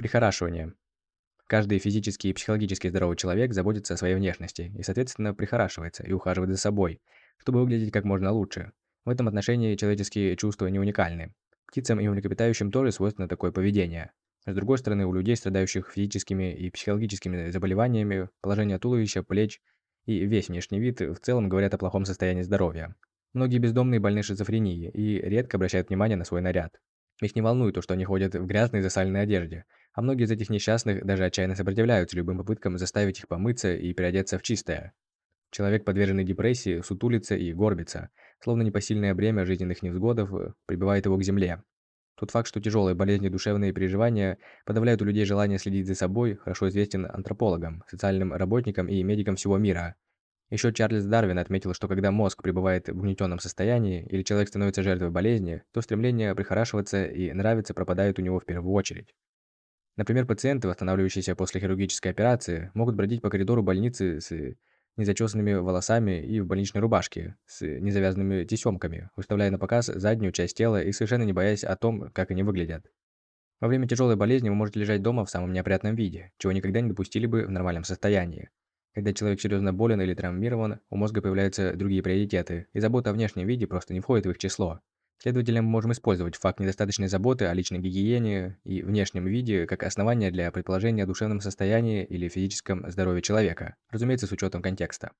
Прихорашивание. Каждый физически и психологически здоровый человек заботится о своей внешности и, соответственно, прихорашивается и ухаживает за собой, чтобы выглядеть как можно лучше. В этом отношении человеческие чувства не уникальны. Птицам и млекопитающим тоже свойственно такое поведение. С другой стороны, у людей, страдающих физическими и психологическими заболеваниями, положение туловища, плеч и весь внешний вид в целом говорят о плохом состоянии здоровья. Многие бездомные больны шизофренией и редко обращают внимание на свой наряд. Их не волнует то, что они ходят в грязной засаленной одежде, а многие из этих несчастных даже отчаянно сопротивляются любым попыткам заставить их помыться и переодеться в чистое. Человек, подверженный депрессии, сутулится и горбится, словно непосильное бремя жизненных невзгодов прибивает его к земле. Тот факт, что тяжелые болезни и душевные переживания подавляют у людей желание следить за собой, хорошо известен антропологам, социальным работникам и медикам всего мира. Еще Чарльз Дарвин отметил, что когда мозг пребывает в угнетенном состоянии или человек становится жертвой болезни, то стремление прихорашиваться и нравиться пропадает у него в первую очередь. Например, пациенты, восстанавливающиеся после хирургической операции, могут бродить по коридору больницы с незачесанными волосами и в больничной рубашке, с незавязанными тесемками, выставляя на показ заднюю часть тела и совершенно не боясь о том, как они выглядят. Во время тяжелой болезни вы можете лежать дома в самом неопрятном виде, чего никогда не допустили бы в нормальном состоянии. Когда человек серьезно болен или травмирован, у мозга появляются другие приоритеты, и забота о внешнем виде просто не входит в их число. Следовательно, мы можем использовать факт недостаточной заботы о личной гигиене и внешнем виде как основание для предположения о душевном состоянии или физическом здоровье человека, разумеется, с учетом контекста.